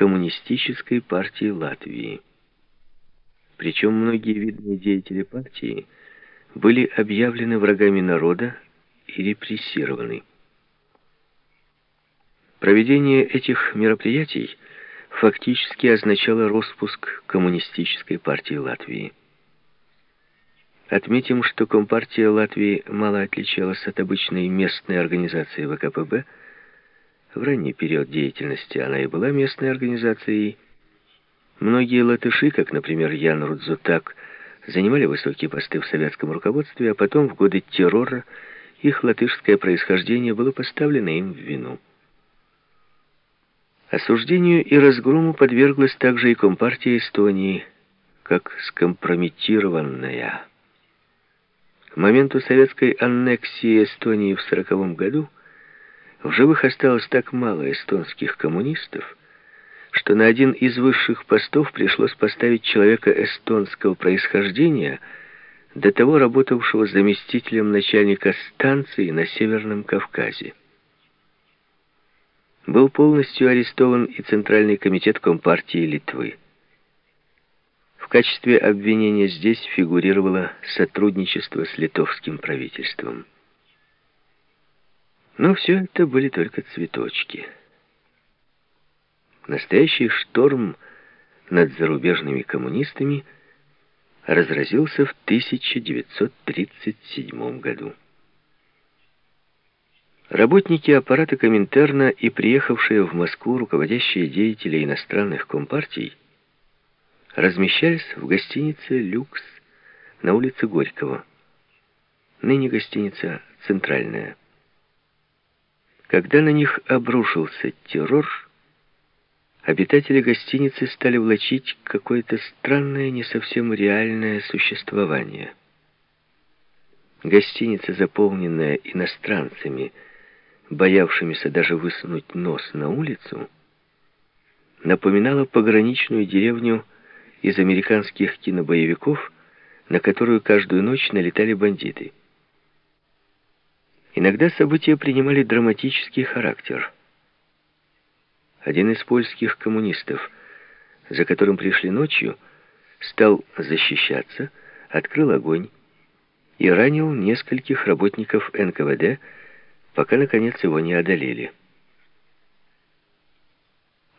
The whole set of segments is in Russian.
Коммунистической партии Латвии. Причем многие видные деятели партии были объявлены врагами народа и репрессированы. Проведение этих мероприятий фактически означало распуск Коммунистической партии Латвии. Отметим, что Компартия Латвии мало отличалась от обычной местной организации ВКПБ. В ранний период деятельности она и была местной организацией. Многие латыши, как, например, Ян Рудзутак, занимали высокие посты в советском руководстве, а потом, в годы террора, их латышское происхождение было поставлено им в вину. Осуждению и разгрому подверглась также и Компартия Эстонии, как скомпрометированная. К моменту советской аннексии Эстонии в 1940 году в живых осталось так мало эстонских коммунистов, что на один из высших постов пришлось поставить человека эстонского происхождения, до того работавшего заместителем начальника станции на Северном Кавказе. Был полностью арестован и Центральный комитет Компартии Литвы качестве обвинения здесь фигурировало сотрудничество с литовским правительством. Но все это были только цветочки. Настоящий шторм над зарубежными коммунистами разразился в 1937 году. Работники аппарата Коминтерна и приехавшие в Москву руководящие деятели иностранных компартий размещались в гостинице «Люкс» на улице Горького. Ныне гостиница «Центральная». Когда на них обрушился террор, обитатели гостиницы стали влачить какое-то странное, не совсем реальное существование. Гостиница, заполненная иностранцами, боявшимися даже высунуть нос на улицу, напоминала пограничную деревню из американских кинобоевиков, на которую каждую ночь налетали бандиты. Иногда события принимали драматический характер. Один из польских коммунистов, за которым пришли ночью, стал защищаться, открыл огонь и ранил нескольких работников НКВД, пока, наконец, его не одолели.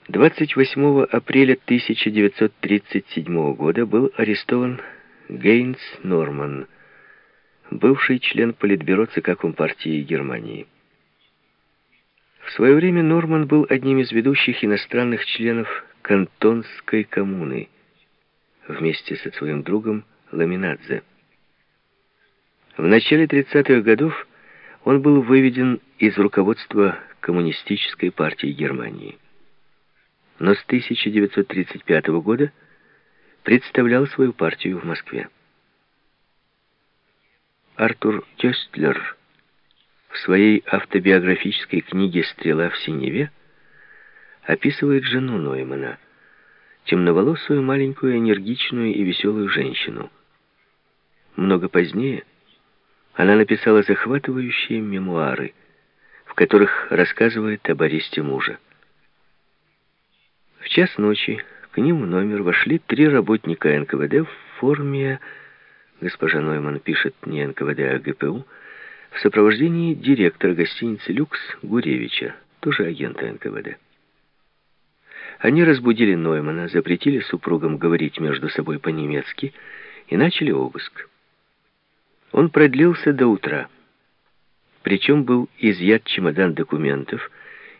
28 апреля 1937 года был арестован Гейнс Норман, бывший член Политбюро ЦК Компартии Германии. В свое время Норман был одним из ведущих иностранных членов Кантонской коммуны вместе со своим другом Ламинадзе. В начале 30-х годов он был выведен из руководства Коммунистической партии Германии но с 1935 года представлял свою партию в Москве. Артур Кёстлер в своей автобиографической книге «Стрела в синеве» описывает жену Ноймана, темноволосую, маленькую, энергичную и веселую женщину. Много позднее она написала захватывающие мемуары, в которых рассказывает об аресте мужа. В час ночи к ним в номер вошли три работника НКВД в форме, госпожа Нойман пишет не НКВД, а ГПУ, в сопровождении директора гостиницы «Люкс» Гуревича, тоже агента НКВД. Они разбудили Ноймана, запретили супругам говорить между собой по-немецки и начали обыск. Он продлился до утра. Причем был изъят чемодан документов,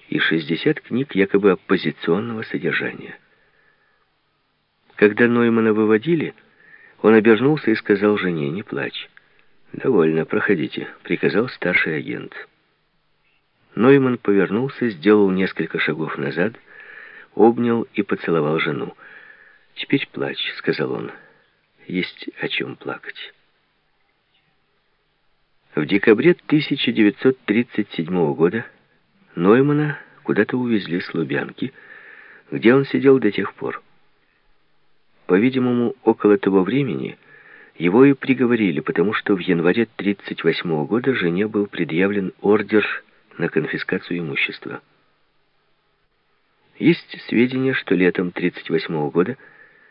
и 60 книг якобы оппозиционного содержания. Когда Ноймана выводили, он обернулся и сказал жене, «Не плачь». «Довольно, проходите», — приказал старший агент. Нойман повернулся, сделал несколько шагов назад, обнял и поцеловал жену. «Теперь плачь», — сказал он. «Есть о чем плакать». В декабре 1937 года Ноймана куда-то увезли с Лубянки, где он сидел до тех пор. По-видимому, около того времени его и приговорили, потому что в январе 1938 года жене был предъявлен ордер на конфискацию имущества. Есть сведения, что летом 1938 года